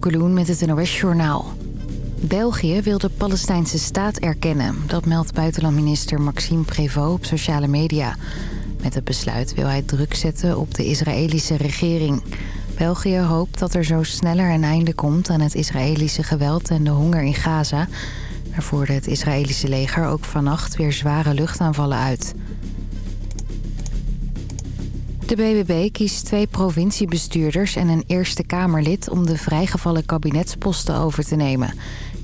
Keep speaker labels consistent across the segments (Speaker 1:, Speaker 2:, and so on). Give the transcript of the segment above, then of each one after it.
Speaker 1: Okkeloen met het NOS-journaal. België wil de Palestijnse staat erkennen. Dat meldt buitenlandminister Maxime Prévost op sociale media. Met het besluit wil hij druk zetten op de Israëlische regering. België hoopt dat er zo sneller een einde komt aan het Israëlische geweld en de honger in Gaza. Daar voerde het Israëlische leger ook vannacht weer zware luchtaanvallen uit. De BBB kiest twee provinciebestuurders en een Eerste Kamerlid... om de vrijgevallen kabinetsposten over te nemen.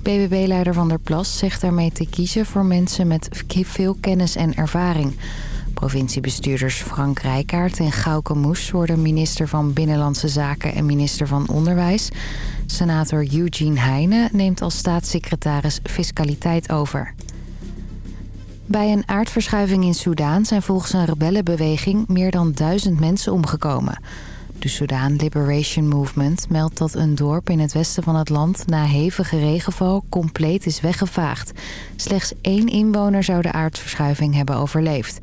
Speaker 1: BBB-leider Van der Plas zegt daarmee te kiezen voor mensen met veel kennis en ervaring. Provinciebestuurders Frank Rijkaard en Gauke Moes worden minister van Binnenlandse Zaken en minister van Onderwijs. Senator Eugene Heijnen neemt als staatssecretaris fiscaliteit over. Bij een aardverschuiving in Soudaan zijn volgens een rebellenbeweging meer dan duizend mensen omgekomen. De Sudan Liberation Movement meldt dat een dorp in het westen van het land na hevige regenval compleet is weggevaagd. Slechts één inwoner zou de aardverschuiving hebben overleefd.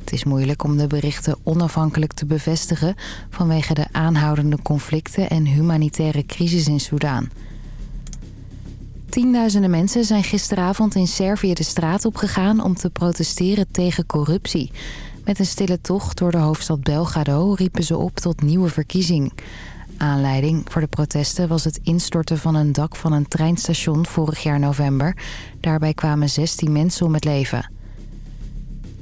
Speaker 1: Het is moeilijk om de berichten onafhankelijk te bevestigen vanwege de aanhoudende conflicten en humanitaire crisis in Soudaan. Tienduizenden mensen zijn gisteravond in Servië de straat opgegaan om te protesteren tegen corruptie. Met een stille tocht door de hoofdstad Belgrado riepen ze op tot nieuwe verkiezing. Aanleiding voor de protesten was het instorten van een dak van een treinstation vorig jaar november. Daarbij kwamen 16 mensen om het leven.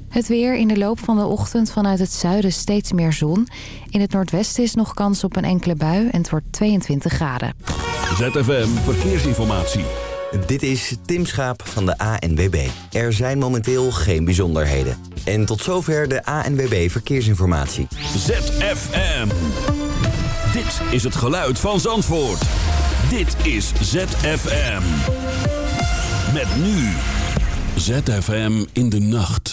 Speaker 1: Het weer in de loop van de ochtend vanuit het zuiden steeds meer zon. In het noordwesten is nog kans op een enkele bui en het wordt 22 graden.
Speaker 2: ZFM Verkeersinformatie.
Speaker 3: Dit is Tim Schaap van de ANWB. Er zijn momenteel geen bijzonderheden. En tot zover de ANWB Verkeersinformatie.
Speaker 2: ZFM. Dit is het geluid van Zandvoort. Dit is ZFM. Met nu. ZFM in de nacht.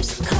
Speaker 4: creeps. Come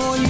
Speaker 2: More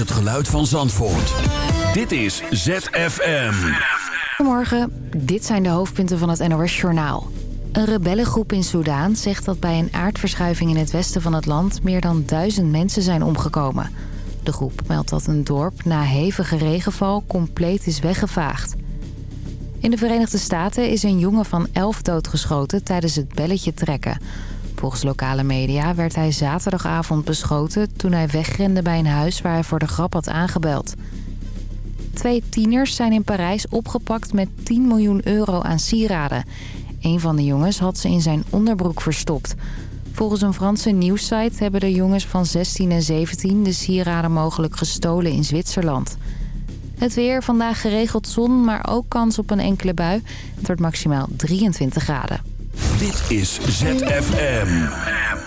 Speaker 2: Het geluid van Zandvoort. Dit is ZFM.
Speaker 1: Goedemorgen, dit zijn de hoofdpunten van het NOS-journaal. Een rebellengroep in Soedan zegt dat bij een aardverschuiving in het westen van het land... meer dan duizend mensen zijn omgekomen. De groep meldt dat een dorp na hevige regenval compleet is weggevaagd. In de Verenigde Staten is een jongen van elf doodgeschoten tijdens het belletje trekken. Volgens lokale media werd hij zaterdagavond beschoten... toen hij wegrende bij een huis waar hij voor de grap had aangebeld. Twee tieners zijn in Parijs opgepakt met 10 miljoen euro aan sieraden. Een van de jongens had ze in zijn onderbroek verstopt. Volgens een Franse nieuwssite hebben de jongens van 16 en 17 de sieraden mogelijk gestolen in Zwitserland. Het weer, vandaag geregeld zon, maar ook kans op een enkele bui. Het wordt maximaal 23 graden.
Speaker 2: Dit is ZFM.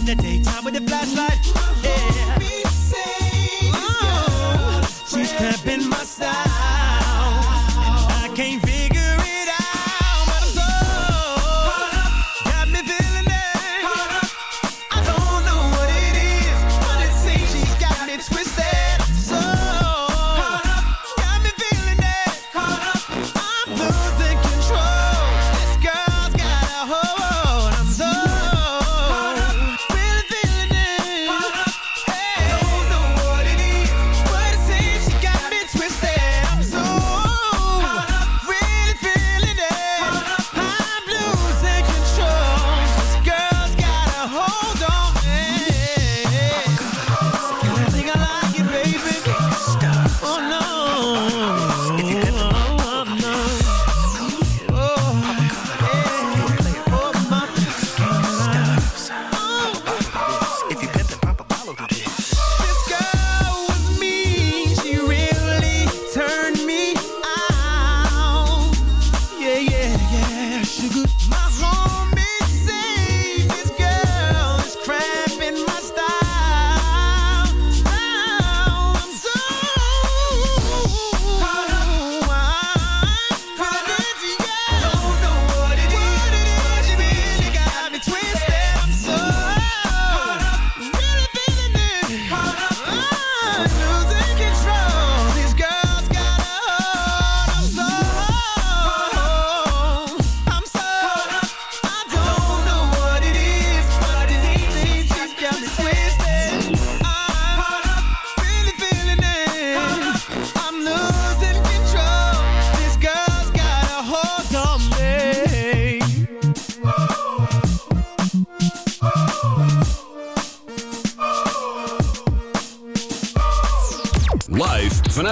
Speaker 5: In the
Speaker 6: daytime with a flashlight.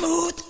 Speaker 7: Smooth.